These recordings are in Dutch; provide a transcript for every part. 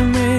to me.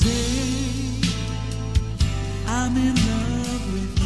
I hear you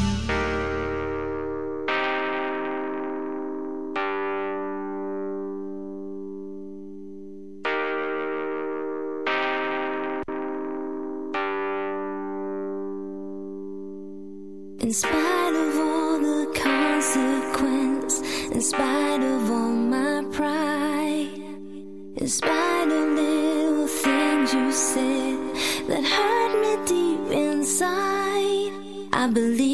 believe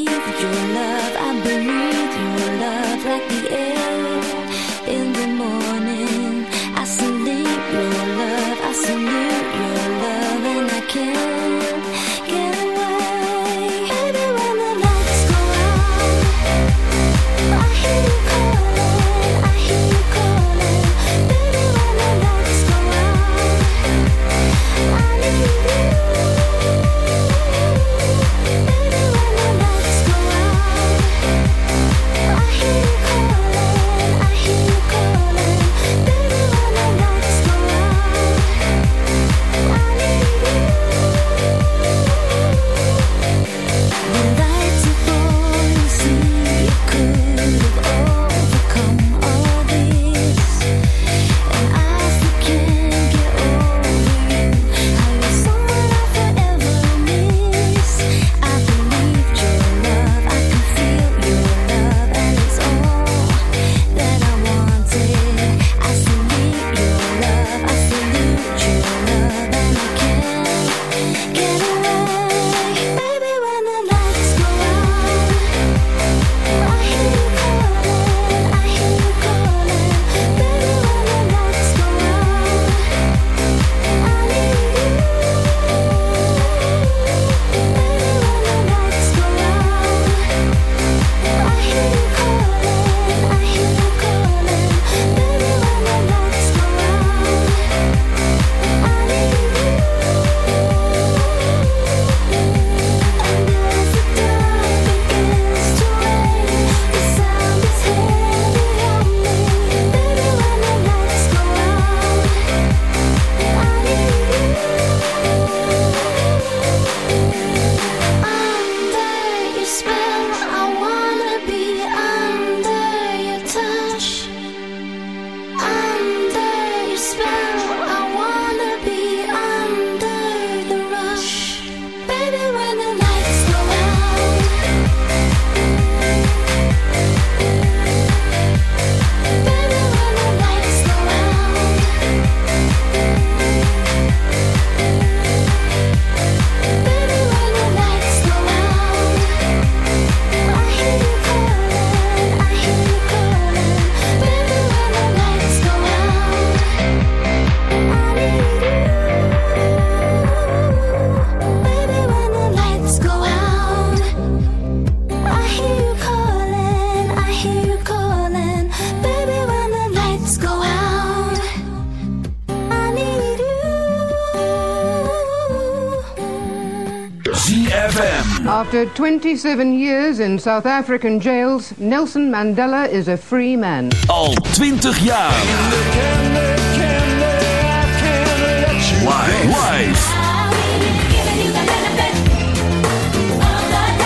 After 27 years in South African jails, Nelson Mandela is a free man. Al 20 jaar. Live. Live.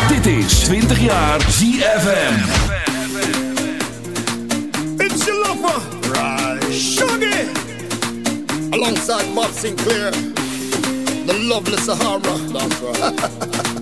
Dit is 20 jaar ZFM. It's your lover. Right. Shuggy. Alongside Bob Sinclair. The lovely Sahara. That's right.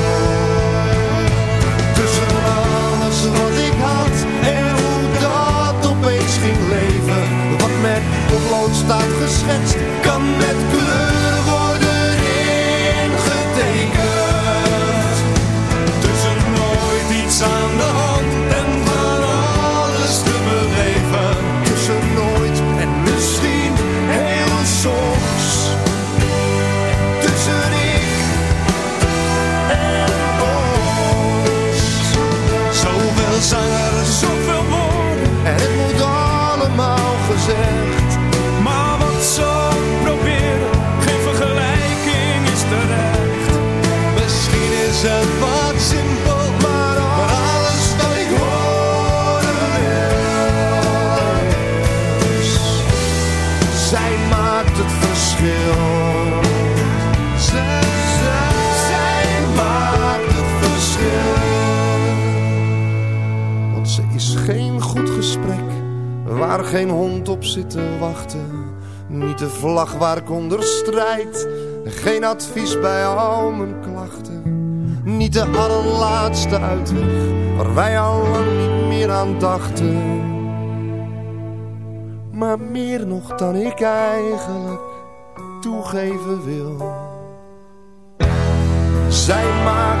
Staat geschetst, waar geen hond op zit te wachten. Niet de vlag waar ik onder strijd, geen advies bij al mijn klachten. Niet de allerlaatste uitweg, waar wij al lang niet meer aan dachten. Maar meer nog dan ik eigenlijk toegeven wil. Zij maakt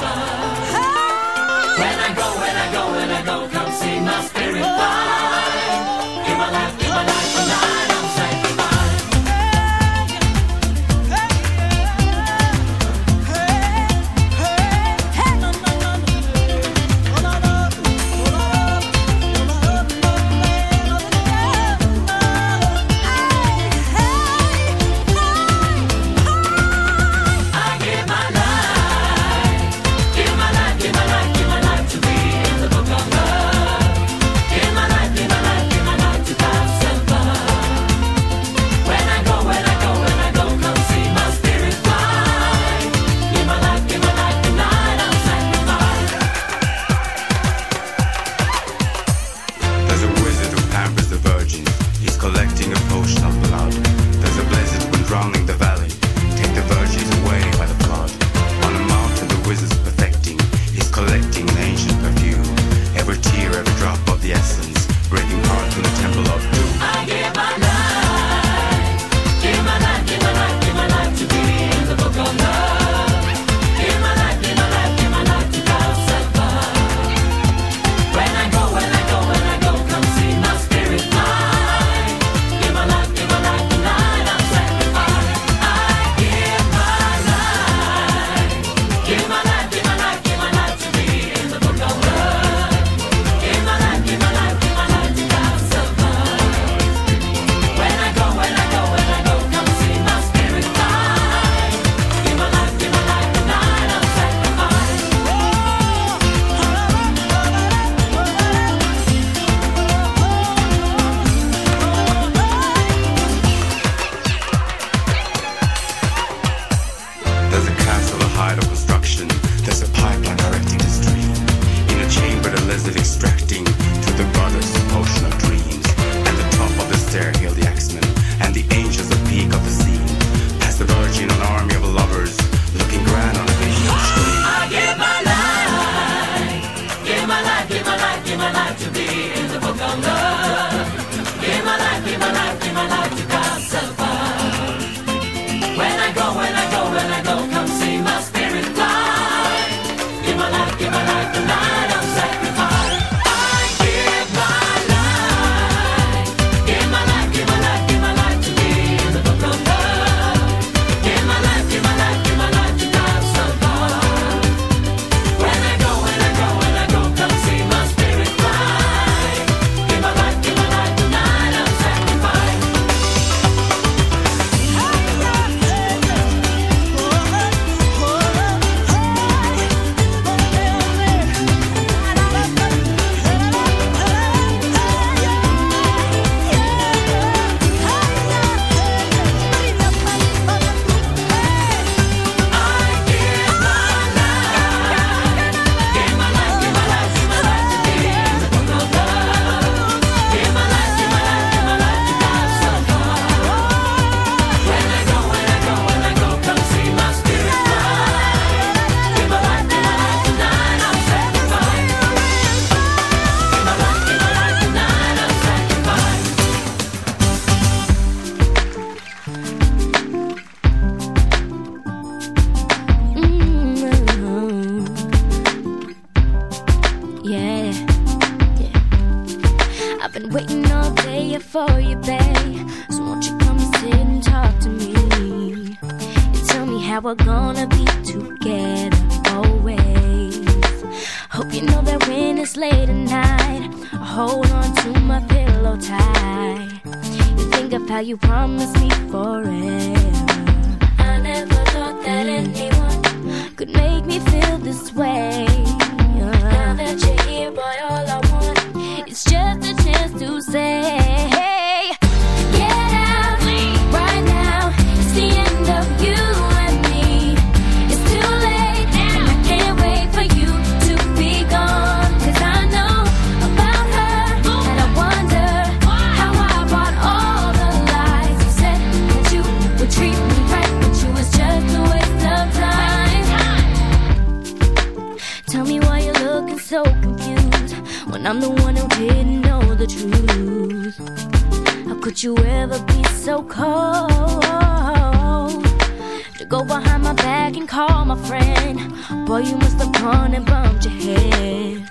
Boy, you must have gone and bumped your head.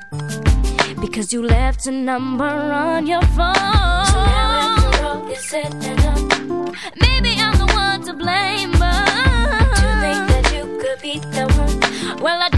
Because you left a number on your phone. So now after all is said maybe I'm the one to blame, but. To think that you could be the one. Well, I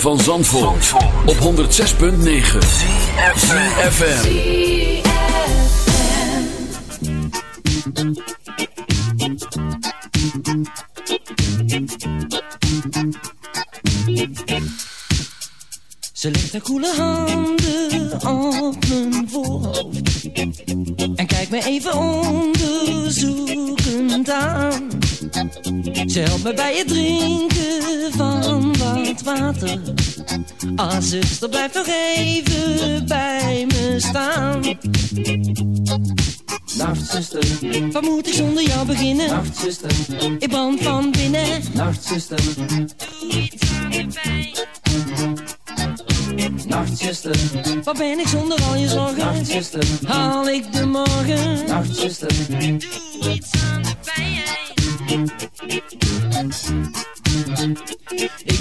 van Zandvoort, Zandvoort. op 106.9 CFFM Ze legt haar koele handen op mijn voorhoofd En kijkt me even onderzoekend aan. Ze helpt me bij het drinken water. Ah, zuster, blijf nog even bij me staan. Nacht, zuster. Wat moet ik zonder jou beginnen? Nacht, zuster. Ik brand van binnen. Nacht, zuster. Doe iets aan de pijn. Nachtzuster, wat ben ik zonder al je zorgen? Nachtzuster, haal ik de morgen? Nachtzuster, doe iets aan de pijn.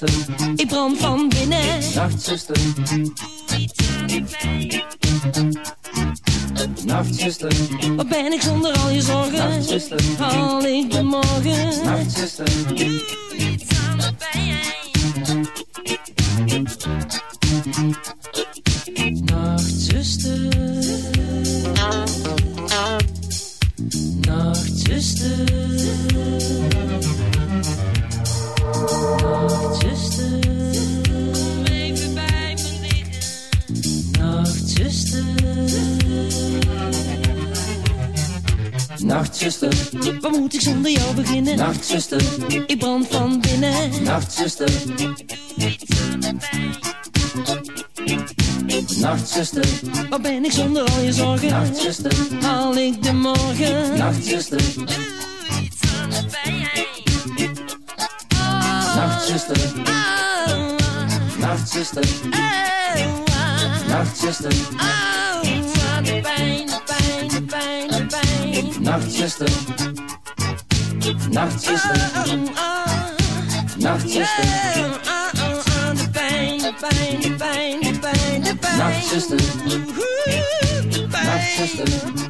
Nachtzuster, ik brand van binnen. Nachtzuster, Nachtzuster, wat ben ik zonder al je zorgen? Nachtzuster, haal ik de morgen? Nachtzuster, Nachtzuster, ik brand van binnen. Nachtzuster, Nachtzuster, waar ben ik zonder al je zorgen? Nachtzuster, haal ik de morgen? Nachtzuster, Nachtzuster, Nachtzuster, Nachtzuster, de pijn, de pijn, de pijn, de pijn. Nachtzuster, Nachtzuster, Nachtzuster, de pijn, de pijn, de pijn, de pijn, de pijn. Nachtzuster, Nachtzuster,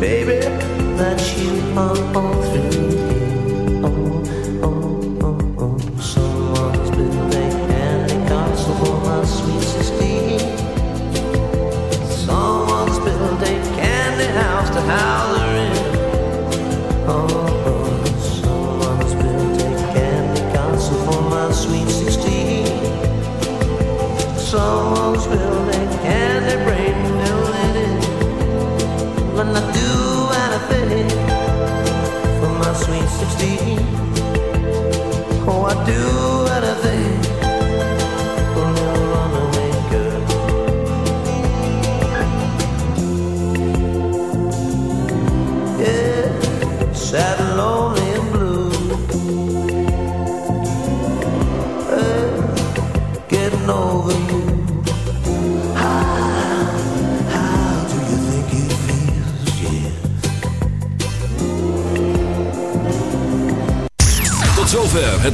Baby,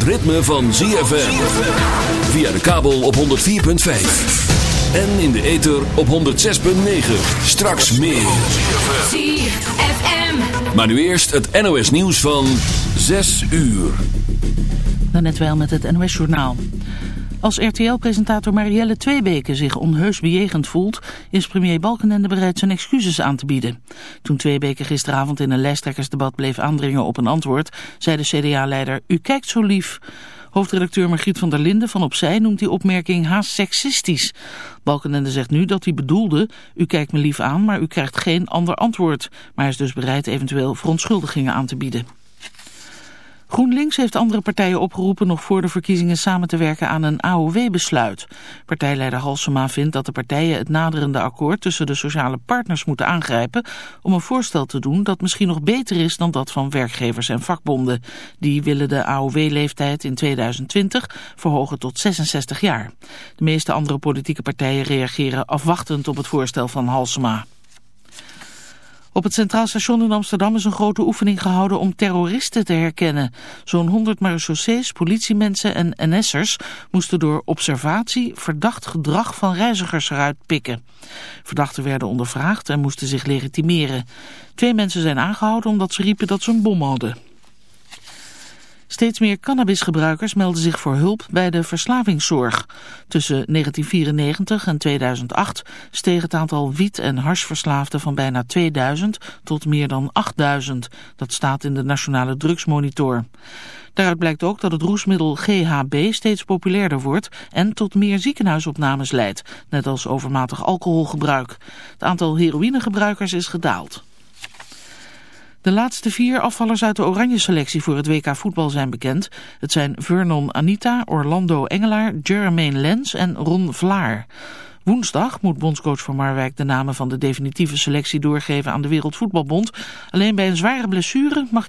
het ritme van ZFM. Via de kabel op 104.5. En in de ether op 106.9. Straks meer. ZFM. Maar nu eerst het NOS nieuws van 6 uur. Net wel met het NOS-journaal. Als RTL-presentator Marielle Tweebeke zich onheus bejegend voelt... is premier Balkenende bereid zijn excuses aan te bieden. Toen Tweebeke gisteravond in een lijsttrekkersdebat bleef aandringen op een antwoord... zei de CDA-leider, u kijkt zo lief... Hoofdredacteur Margriet van der Linden van Opzij noemt die opmerking haast seksistisch. Balkenende zegt nu dat hij bedoelde, u kijkt me lief aan, maar u krijgt geen ander antwoord. Maar hij is dus bereid eventueel verontschuldigingen aan te bieden. GroenLinks heeft andere partijen opgeroepen nog voor de verkiezingen samen te werken aan een AOW-besluit. Partijleider Halsema vindt dat de partijen het naderende akkoord tussen de sociale partners moeten aangrijpen om een voorstel te doen dat misschien nog beter is dan dat van werkgevers en vakbonden. Die willen de AOW-leeftijd in 2020 verhogen tot 66 jaar. De meeste andere politieke partijen reageren afwachtend op het voorstel van Halsema. Op het Centraal Station in Amsterdam is een grote oefening gehouden om terroristen te herkennen. Zo'n 100 marechaussees, politiemensen en NS'ers moesten door observatie verdacht gedrag van reizigers eruit pikken. Verdachten werden ondervraagd en moesten zich legitimeren. Twee mensen zijn aangehouden omdat ze riepen dat ze een bom hadden. Steeds meer cannabisgebruikers melden zich voor hulp bij de verslavingszorg. Tussen 1994 en 2008 steeg het aantal wiet- en harsverslaafden van bijna 2000 tot meer dan 8000. Dat staat in de Nationale Drugsmonitor. Daaruit blijkt ook dat het roesmiddel GHB steeds populairder wordt en tot meer ziekenhuisopnames leidt, net als overmatig alcoholgebruik. Het aantal heroïnegebruikers is gedaald. De laatste vier afvallers uit de oranje selectie voor het WK voetbal zijn bekend. Het zijn Vernon Anita, Orlando Engelaar, Jermaine Lens en Ron Vlaar. Woensdag moet bondscoach van Marwijk de namen van de definitieve selectie doorgeven aan de Wereldvoetbalbond. Alleen bij een zware blessure mag...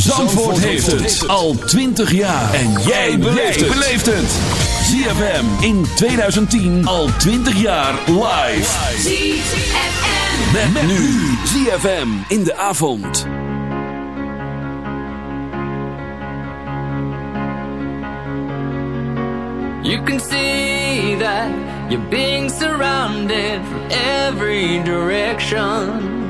Zandvoort heeft het al 20 jaar. En jij beleeft het. ZFM in 2010 al 20 jaar live. ZFM. Met, met nu ZFM in de avond. You can see that you're being surrounded from every direction.